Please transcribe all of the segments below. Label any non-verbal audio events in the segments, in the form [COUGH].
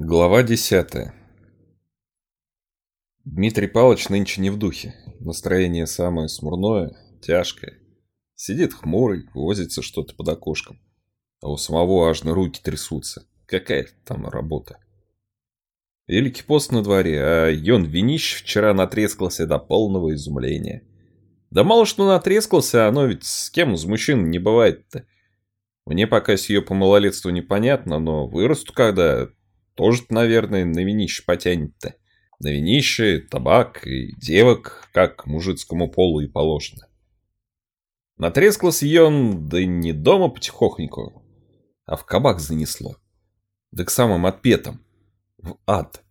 Глава десятая. Дмитрий Павлович нынче не в духе. Настроение самое смурное, тяжкое. Сидит хмурый, возится что-то под окошком. А у самого аж на руки трясутся. Какая там работа? Великий пост на дворе, а Йон Винищ вчера натрескался до полного изумления. Да мало что натрескался, оно ведь с кем из мужчин не бывает-то. Мне пока с ее по малолетству непонятно, но вырасту когда, тоже, наверное, на винище потянет-то. На винище, табак и девок, как мужицкому полу и положено. Натрескался ее он, да не дома потихохоньку, а в кабак занесло. Да к самым отпетам. В ад.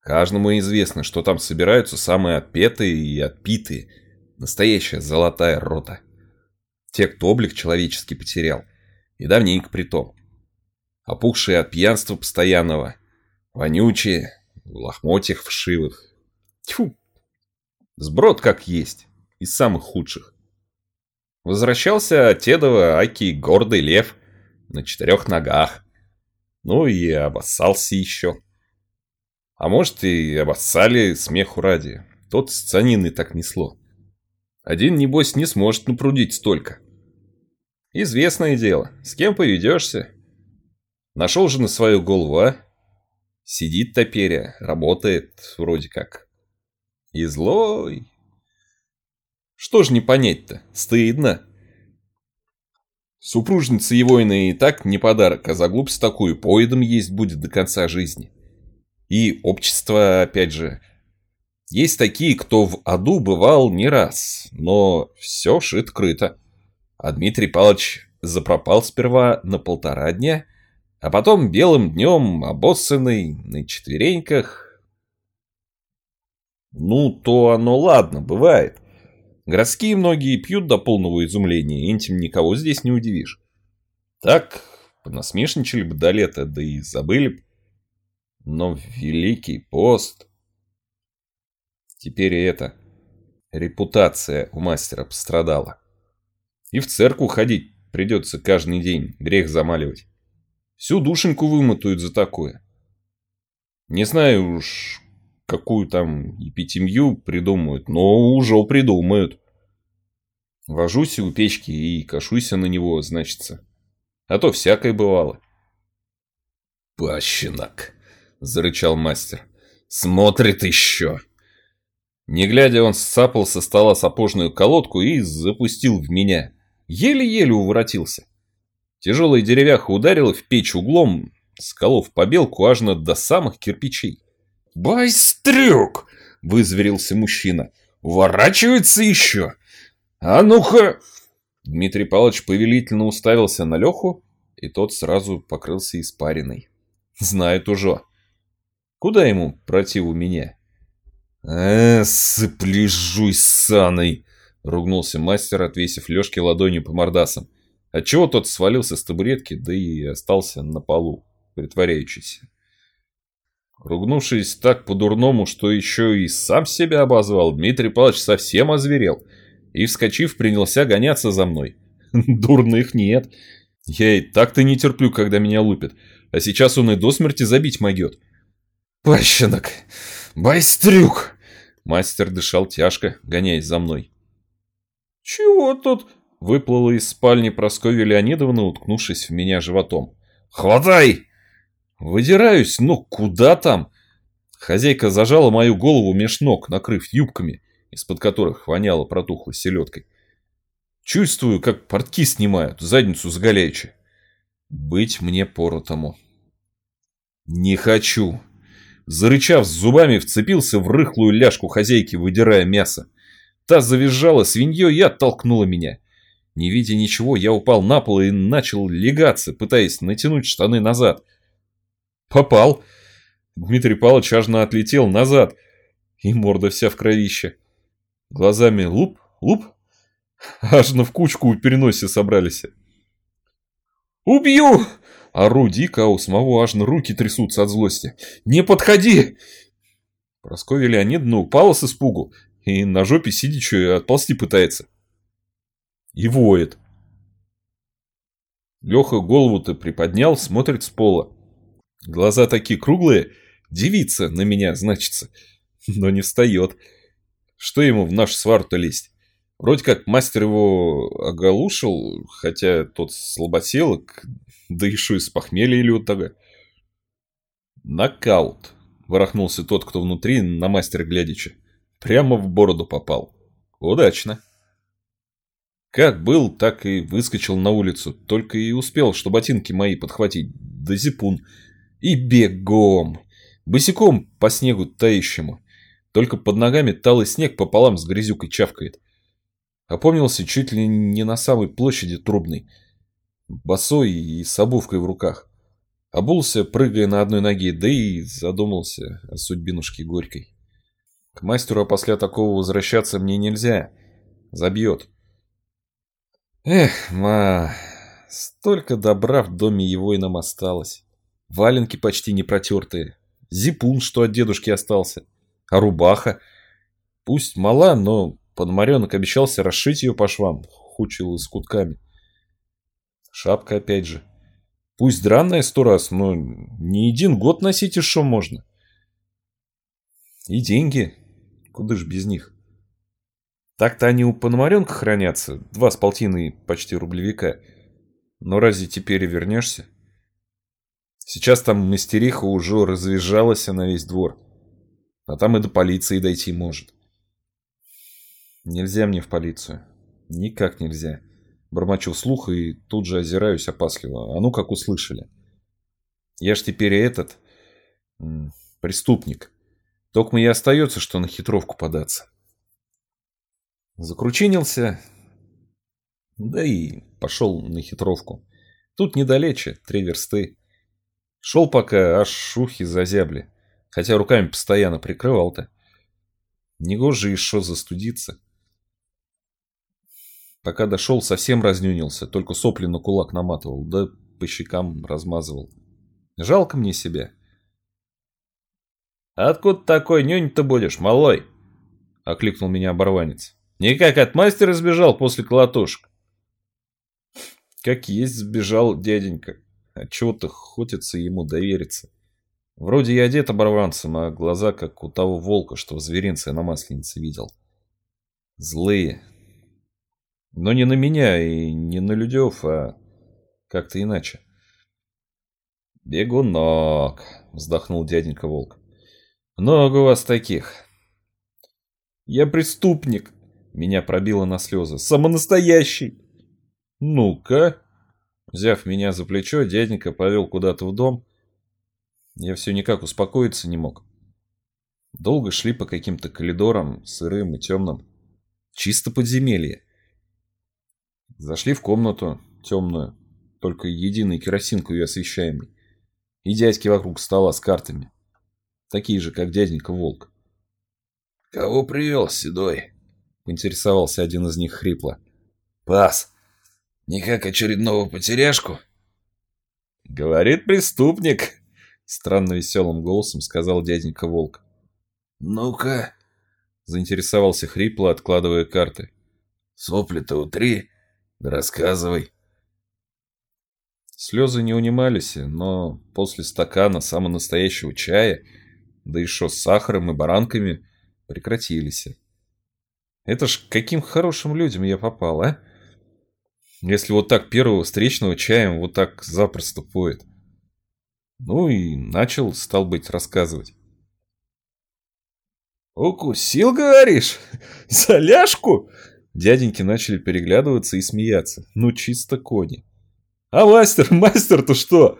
Каждому известно, что там собираются самые отпетые и отпитые. Настоящая золотая рота. Те, кто облик человеческий потерял. И давненько при том опухшие от пьянства постоянного, вонючие, в лохмотьях вшивых. Тьфу! Сброд как есть, из самых худших. Возвращался Тедова Аки гордый лев на четырех ногах. Ну и обоссался еще. А может и обоссали смеху ради. Тот с цаниной так несло. Один, небось, не сможет напрудить столько. Известное дело, с кем поведешься, Нашел же на свою голову, а? Сидит топеря, работает вроде как. И злой. Что ж не понять-то? Стыдно. Супружница его и так не подарок, а за глупость такую поедом есть будет до конца жизни. И общество, опять же, есть такие, кто в аду бывал не раз, но все шит-крыто. А Дмитрий Павлович запропал сперва на полтора дня, а потом белым днем, обоссанный, на четвереньках. Ну, то оно ладно, бывает. Городские многие пьют до полного изумления, этим никого здесь не удивишь. Так, понасмешничали бы до лета, да и забыли б. Но Великий пост... Теперь и это... Репутация у мастера пострадала. И в церкву ходить придется каждый день, грех замаливать. Всю душеньку вымотают за такое. Не знаю уж, какую там эпитемью придумают, но уже придумают. Вожусь у печки и кашуся на него, значится. А то всякое бывало. «Пащенок!» — зарычал мастер. «Смотрит еще!» Не глядя, он сцапал со стола сапожную колодку и запустил в меня. Еле-еле уворотился. Тяжелая деревяха ударила в печь углом, сколов побелку аж до самых кирпичей. «Байстрюк!» — вызверился мужчина. «Уворачивается еще! А ну-ка!» Дмитрий Павлович повелительно уставился на Леху, и тот сразу покрылся испариной. «Знает уже. Куда ему противу меня?» «Э, сыпляжуй саной!» — ругнулся мастер, отвесив Лешке ладонью по мордасам. Отчего тот свалился с табуретки, да и остался на полу, притворяющийся. Ругнувшись так по-дурному, что еще и сам себя обозвал, Дмитрий Павлович совсем озверел и, вскочив, принялся гоняться за мной. [LAUGHS] Дурных нет. Я и так-то не терплю, когда меня лупят, а сейчас он и до смерти забить могет. «Пащенок! Байстрюк!» Мастер дышал тяжко, гоняясь за мной. «Чего тут?» Выплыла из спальни Прасковья Леонидовна, уткнувшись в меня животом. «Хватай!» Выдираюсь, но куда там? Хозяйка зажала мою голову меж ног, накрыв юбками, из-под которых воняло протухлой селедкой. Чувствую, как портки снимают, задницу заголяючи. Быть мне поротому. Не хочу. Зарычав зубами, вцепился в рыхлую ляжку хозяйки, выдирая мясо. Та завизжала свиньей и оттолкнула меня. Не видя ничего, я упал на пол и начал легаться, пытаясь натянуть штаны назад. Попал. Дмитрий Павлович ажно отлетел назад, и морда вся в кровище. Глазами луп, луп, ажно в кучку у переносе собрались. «Убью!» Ору дико, а у самого аж руки трясутся от злости. «Не подходи!» Прасковья Леонидовна упала с испугу и на жопе сидячую отползти пытается и воет. Леха голову-то приподнял, смотрит с пола. Глаза такие круглые, девица на меня, значится. [LAUGHS] Но не встает. Что ему в нашу свару-то лезть? Вроде как мастер его оголушил, хотя тот слаботелок, [LAUGHS] да еще и с похмелья лютого. Нокаут. Ворохнулся тот, кто внутри, на мастера глядячи. Прямо в бороду попал. Удачно. Как был, так и выскочил на улицу. Только и успел, что ботинки мои подхватить. Да зипун. И бегом. Босиком по снегу тающему. Только под ногами талый снег пополам с грязюкой чавкает. Опомнился чуть ли не на самой площади трубной. Босой и с обувкой в руках. Обулся, прыгая на одной ноге, да и задумался о судьбинушке горькой. К мастеру после такого возвращаться мне нельзя. Забьет. Эх, ма, столько добра в доме его и нам осталось. Валенки почти не протертые. Зипун, что от дедушки остался. А рубаха? Пусть мала, но Подмаренок обещался расшить ее по швам, хучил с кутками. Шапка опять же. Пусть дранная сто раз, но не один год носить еще можно. И деньги. Куда ж без них? Так-то они у Пономаренка хранятся, два с полтиной почти рублевика. Но разве теперь и вернешься? Сейчас там мастериха уже развизжалась на весь двор. А там и до полиции дойти может. Нельзя мне в полицию. Никак нельзя. Бормочу вслух и тут же озираюсь опасливо. А ну как услышали. Я ж теперь и этот... преступник. Только мне и остается, что на хитровку податься. Закручинился. Да и пошел на хитровку. Тут недалече, три версты. Шел пока, аж шухи зазябли. Хотя руками постоянно прикрывал-то. Негоже еще застудиться. Пока дошел, совсем разнюнился, только сопли на кулак наматывал, да по щекам размазывал. Жалко мне себя. «Откуда такой нюнь-то будешь, малой?» — окликнул меня оборванец. «Никак от мастера сбежал после колотушек». Как есть сбежал дяденька. Отчего-то хочется ему довериться. Вроде я одет оборванцем, а глаза как у того волка, что в зверинце на масленице видел. Злые, но не на меня и не на Людев, а как-то иначе. «Бегунок», — вздохнул дяденька Волк. «Много у вас таких». «Я преступник», — меня пробило на слезы. «Самонастоящий». «Ну-ка». Взяв меня за плечо, дяденька повел куда-то в дом. Я все никак успокоиться не мог. Долго шли по каким-то коридорам, сырым и темным. Чисто подземелье. Зашли в комнату, темную, только единой керосинкой освещаемой. И дядьки вокруг стола с картами. Такие же, как дяденька Волк. «Кого привел, Седой?» — поинтересовался один из них хрипло. «Пас! Не как очередного потеряшку?» «Говорит преступник!» — странно веселым голосом сказал дяденька Волк. «Ну-ка!» — заинтересовался хрипло, откладывая карты. «Сопли-то утри, Рассказывай. Слезы не унимались, но после стакана самого настоящего чая, да еще с сахаром и баранками, прекратились. Это ж каким хорошим людям я попал, а? Если вот так первого встречного чаем вот так запросто поет. Ну и начал, стал быть, рассказывать. «Укусил, говоришь? [LAUGHS] За ляжку?» Дяденьки начали переглядываться и смеяться. Ну, чисто кони. «А мастер, [LAUGHS] мастер-то что?»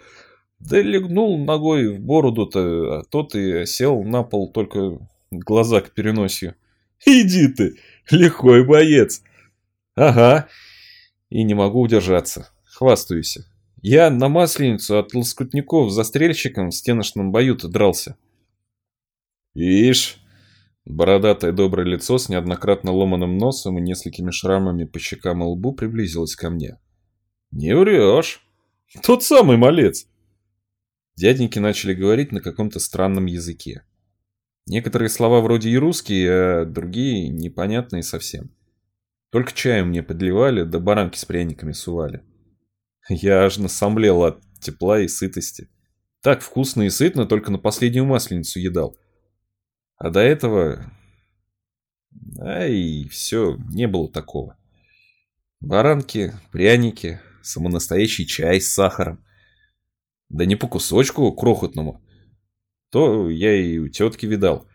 Да легнул ногой в бороду-то, а тот и сел на пол, только глаза к переносию. «Иди ты, [LAUGHS] лихой боец!» «Ага, и не могу удержаться, хвастаюсь. Я на масленицу от лоскутников застрельщиком в стеночном бою-то дрался». «Ишь, Бородатое доброе лицо с неоднократно ломаным носом и несколькими шрамами по щекам и лбу приблизилось ко мне. «Не врешь! Тот самый малец!» Дяденьки начали говорить на каком-то странном языке. Некоторые слова вроде и русские, а другие непонятные совсем. Только чаю мне подливали, да баранки с пряниками сували. Я аж насомлел от тепла и сытости. Так вкусно и сытно только на последнюю масленицу едал. А до этого... Ай, все, не было такого. Баранки, пряники, самонастоящий чай с сахаром. Да не по кусочку крохотному. То я и у тетки видал.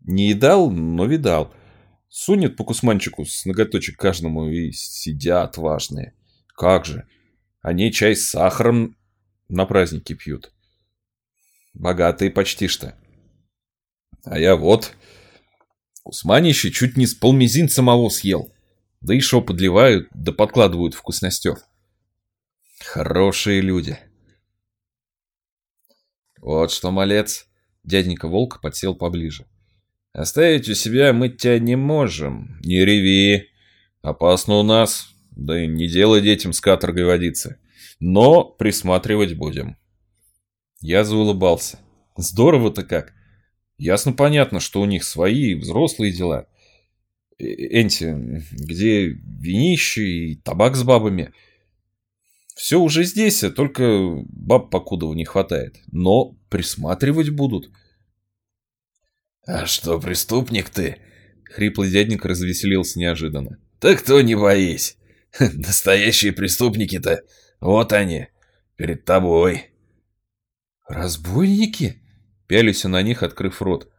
Не едал, но видал. Сунет по кусманчику с ноготочек каждому и сидят важные. Как же. Они чай с сахаром на праздники пьют. Богатые почти что. А я вот... Кусманище чуть не с полмизин самого съел. Да и шо подливают, да подкладывают вкусностев. Хорошие люди. Вот что, малец. Дяденька Волк подсел поближе. Оставить у себя мы тебя не можем. Не реви. Опасно у нас. Да и не делай детям с каторгой водиться. Но присматривать будем. Я заулыбался. Здорово-то как. Ясно понятно, что у них свои взрослые дела. Э, Энти, где винище и табак с бабами. Все уже здесь, а только баб покудова не хватает. Но присматривать будут. «А что, преступник ты?» Хриплый дядник развеселился неожиданно. «Так то не боись. [LAUGHS] Настоящие преступники-то, вот они, перед тобой». «Разбойники?» Пялись на них, открыв рот.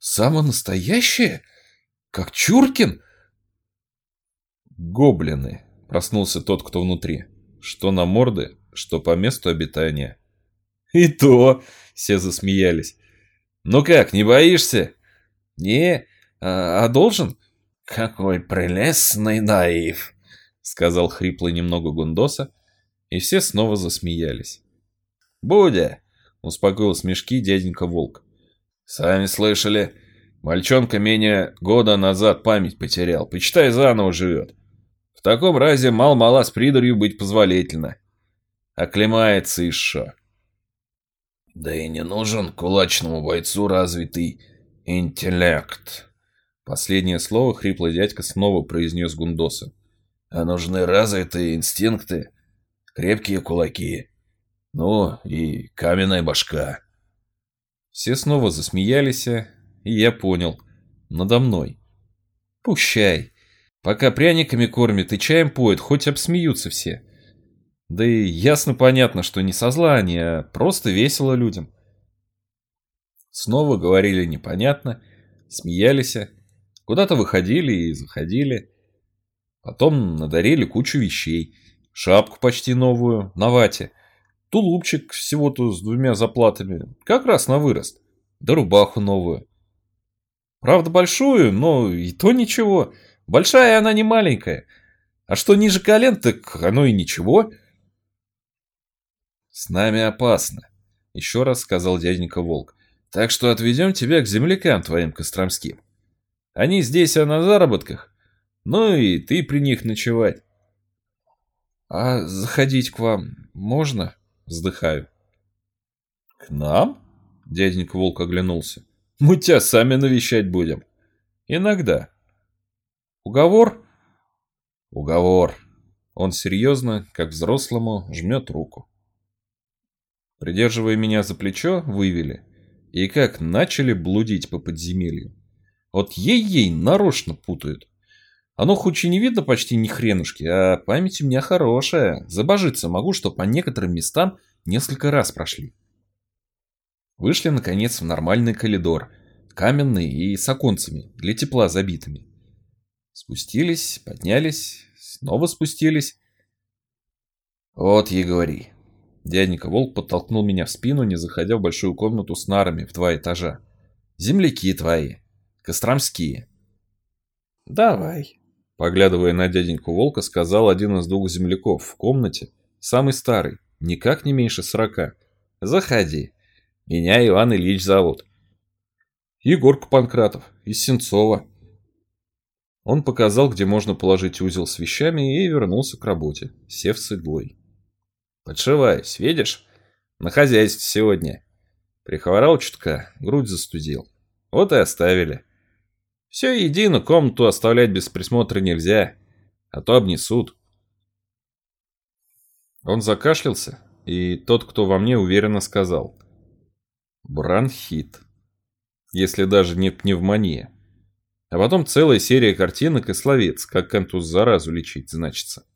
«Само настоящее? Как Чуркин?» «Гоблины», — проснулся тот, кто внутри. Что на морды, что по месту обитания. «И то!» — все засмеялись. «Ну как, не боишься?» «Не, а, а должен?» «Какой прелестный наив!» — сказал хриплый немного Гундоса, и все снова засмеялись. «Будя!» — успокоил смешки дяденька Волк. «Сами слышали, мальчонка менее года назад память потерял, почитай, заново живет. В таком разе мал-мала с придурью быть позволительно. Оклемается еще». «Да и не нужен кулачному бойцу развитый интеллект», Последнее слово хриплый дядька снова произнес Гундоса. «А нужны развитые инстинкты, крепкие кулаки, ну и каменная башка». Все снова засмеялись, и я понял. Надо мной. Пущай. Пока пряниками кормят и чаем поют, хоть обсмеются все. Да и ясно понятно, что не со зла они, а просто весело людям. Снова говорили непонятно, смеялись, Куда-то выходили и заходили. Потом надарили кучу вещей. Шапку почти новую, на вате. Тулупчик всего-то с двумя заплатами. Как раз на вырост. Да рубаху новую. Правда большую, но и то ничего. Большая она не маленькая. А что ниже колен, так оно и ничего. С нами опасно, еще раз сказал дяденька Волк. Так что отведем тебя к землякам твоим костромским. Они здесь, а на заработках. Ну и ты при них ночевать. А заходить к вам можно? Вздыхаю. К нам? Дяденька Волк оглянулся. Мы тебя сами навещать будем. Иногда. Уговор? Уговор. Он серьезно, как взрослому, жмет руку. Придерживая меня за плечо, вывели. И как начали блудить по подземелью. Вот ей-ей нарочно путают. Оно хоть и не видно почти ни хренушки, а память у меня хорошая. Забожиться могу, что по некоторым местам несколько раз прошли. Вышли, наконец, в нормальный коридор. Каменный и с оконцами, для тепла забитыми. Спустились, поднялись, снова спустились. Вот ей говори. Дяденька Волк подтолкнул меня в спину, не заходя в большую комнату с нарами в два этажа. Земляки твои. Костромские. Давай. Поглядывая на дяденьку Волка, сказал один из двух земляков в комнате, самый старый, никак не меньше сорока. Заходи. Меня Иван Ильич зовут. Егорка Панкратов, из Сенцова. Он показал, где можно положить узел с вещами и вернулся к работе, сев с иглой. Подшиваюсь, видишь? На хозяйстве сегодня. Прихворал чутка, грудь застудил. Вот и оставили. Все едино, комнату оставлять без присмотра нельзя, а то обнесут. Он закашлялся, и тот, кто во мне, уверенно сказал. Бронхит. Если даже не пневмония. А потом целая серия картинок и словец, как энтус заразу лечить, значится.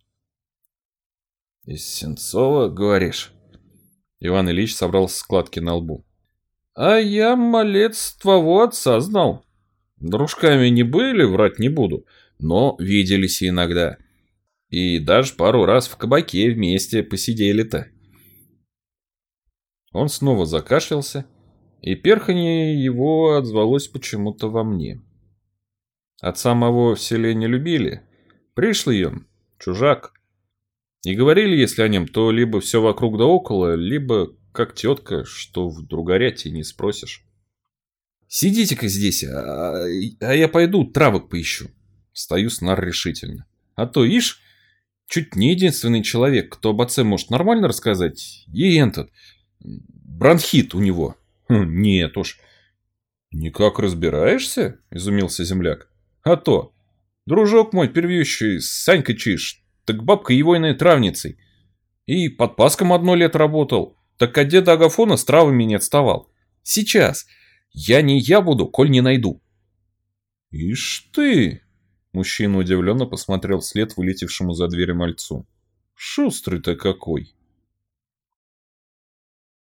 «Из Сенцова, говоришь?» Иван Ильич собрал складки на лбу. «А я, малец, твоего отца знал. Дружками не были, врать не буду, но виделись иногда. И даже пару раз в кабаке вместе посидели-то». Он снова закашлялся, и перханье его отзвалось почему-то во мне. Отца моего в селе не любили. Пришлый он, чужак. И говорили, если о нем, то либо все вокруг да около, либо как тетка, что в другоряте не спросишь. Сидите-ка здесь, а, а я пойду травок поищу. Стою с нар решительно. А то, ишь, чуть не единственный человек, кто об отце может нормально рассказать, и этот, бронхит у него. Хм, нет уж. Никак разбираешься? Изумился земляк. А то. Дружок мой первющий, Санька Чиш, так бабка егойной травницей. И под паском одно лет работал. Так от деда Агафона с травами не отставал. Сейчас. Я не я буду, коль не найду. Ишь ты! Мужчина удивленно посмотрел вслед вылетевшему за дверь мальцу. Шустрый-то какой!